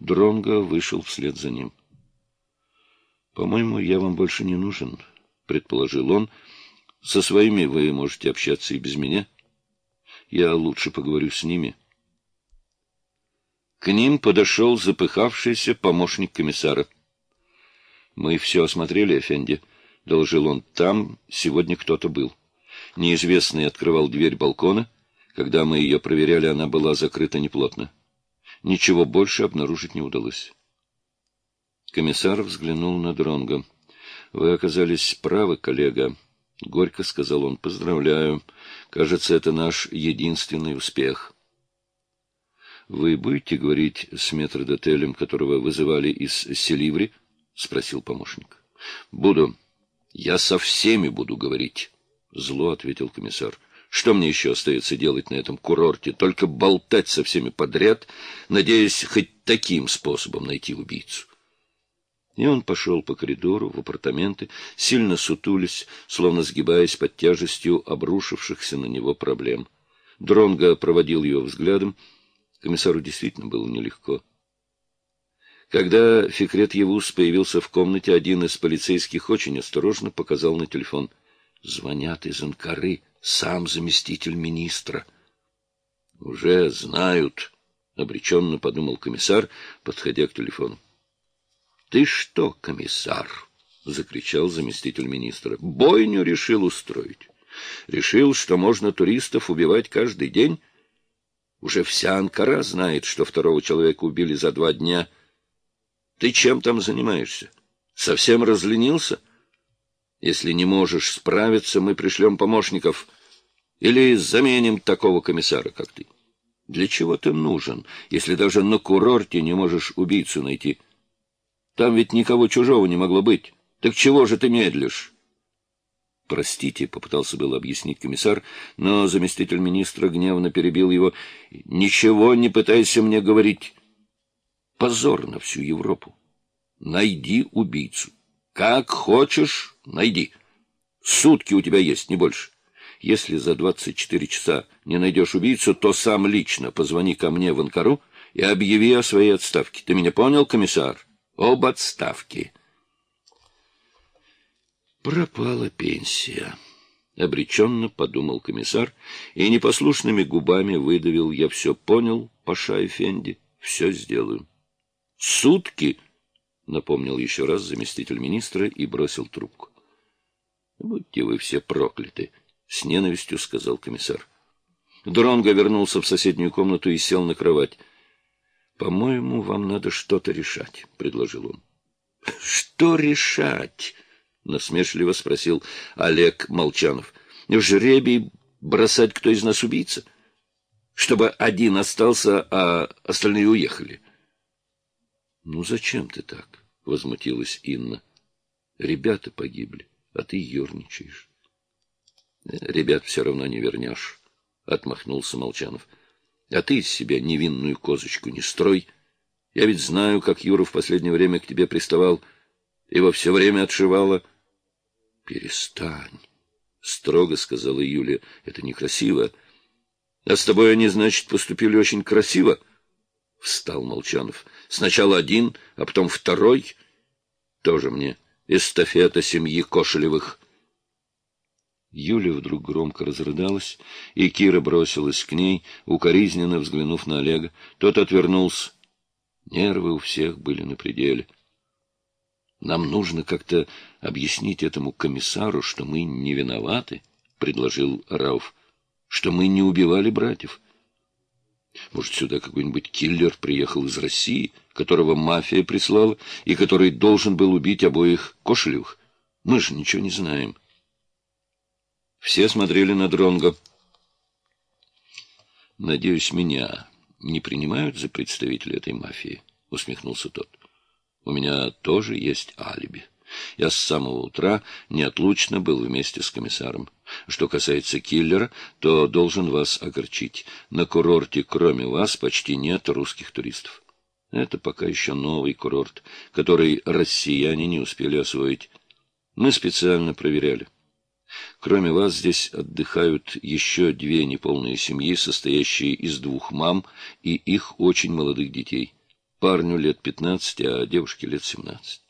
Дронго вышел вслед за ним. «По-моему, я вам больше не нужен», — предположил он. «Со своими вы можете общаться и без меня. Я лучше поговорю с ними». К ним подошел запыхавшийся помощник комиссара. «Мы все осмотрели, Эфенди», — доложил он. «Там сегодня кто-то был». Неизвестный открывал дверь балкона. Когда мы ее проверяли, она была закрыта неплотно. Ничего больше обнаружить не удалось. Комиссар взглянул на Дронга. Вы оказались правы, коллега. Горько сказал он. Поздравляю. Кажется, это наш единственный успех. Вы будете говорить с метрдотелем, которого вызывали из Селиври? Спросил помощник. Буду. Я со всеми буду говорить. Зло ответил комиссар. Что мне еще остается делать на этом курорте? Только болтать со всеми подряд, надеясь хоть таким способом найти убийцу. И он пошел по коридору в апартаменты, сильно сутулись, словно сгибаясь под тяжестью обрушившихся на него проблем. Дронго проводил его взглядом. Комиссару действительно было нелегко. Когда Фикрет Евус появился в комнате, один из полицейских очень осторожно показал на телефон. «Звонят из Анкары», сам заместитель министра. — Уже знают, — обреченно подумал комиссар, подходя к телефону. — Ты что, комиссар? — закричал заместитель министра. — Бойню решил устроить. Решил, что можно туристов убивать каждый день. Уже вся Анкара знает, что второго человека убили за два дня. Ты чем там занимаешься? Совсем разленился? Если не можешь справиться, мы пришлем помощников — или заменим такого комиссара, как ты. Для чего ты нужен, если даже на курорте не можешь убийцу найти? Там ведь никого чужого не могло быть. Так чего же ты медлишь? Простите, — попытался было объяснить комиссар, но заместитель министра гневно перебил его. Ничего не пытайся мне говорить. Позор на всю Европу. Найди убийцу. Как хочешь, найди. Сутки у тебя есть, не больше. Если за 24 часа не найдешь убийцу, то сам лично позвони ко мне в Анкару и объяви о своей отставке. Ты меня понял, комиссар? Об отставке. Пропала пенсия. Обреченно подумал комиссар и непослушными губами выдавил «Я все понял, Паша Эфенди, все сделаю». «Сутки!» — напомнил еще раз заместитель министра и бросил трубку. «Будьте вы все прокляты!» — с ненавистью сказал комиссар. Дронго вернулся в соседнюю комнату и сел на кровать. — По-моему, вам надо что-то решать, — предложил он. — Что решать? — насмешливо спросил Олег Молчанов. — В жребий бросать, кто из нас убийца? Чтобы один остался, а остальные уехали. — Ну, зачем ты так? — возмутилась Инна. — Ребята погибли, а ты ерничаешь. Ребят все равно не вернешь, — отмахнулся Молчанов. — А ты из себя невинную козочку не строй. Я ведь знаю, как Юра в последнее время к тебе приставал. Его все время отшивало. — Перестань, — строго сказала Юлия. — Это некрасиво. — А с тобой они, значит, поступили очень красиво? — встал Молчанов. — Сначала один, а потом второй. Тоже мне эстафета семьи Кошелевых. — Юля вдруг громко разрыдалась, и Кира бросилась к ней, укоризненно взглянув на Олега. Тот отвернулся. Нервы у всех были на пределе. «Нам нужно как-то объяснить этому комиссару, что мы не виноваты», — предложил Рауф, — «что мы не убивали братьев». Может, сюда какой-нибудь киллер приехал из России, которого мафия прислала, и который должен был убить обоих Кошелевых? Мы же ничего не знаем. Все смотрели на Дронго. «Надеюсь, меня не принимают за представителя этой мафии?» — усмехнулся тот. «У меня тоже есть алиби. Я с самого утра неотлучно был вместе с комиссаром. Что касается киллера, то должен вас огорчить. На курорте, кроме вас, почти нет русских туристов. Это пока еще новый курорт, который россияне не успели освоить. Мы специально проверяли. Кроме вас здесь отдыхают еще две неполные семьи, состоящие из двух мам и их очень молодых детей. Парню лет пятнадцать, а девушке лет семнадцать.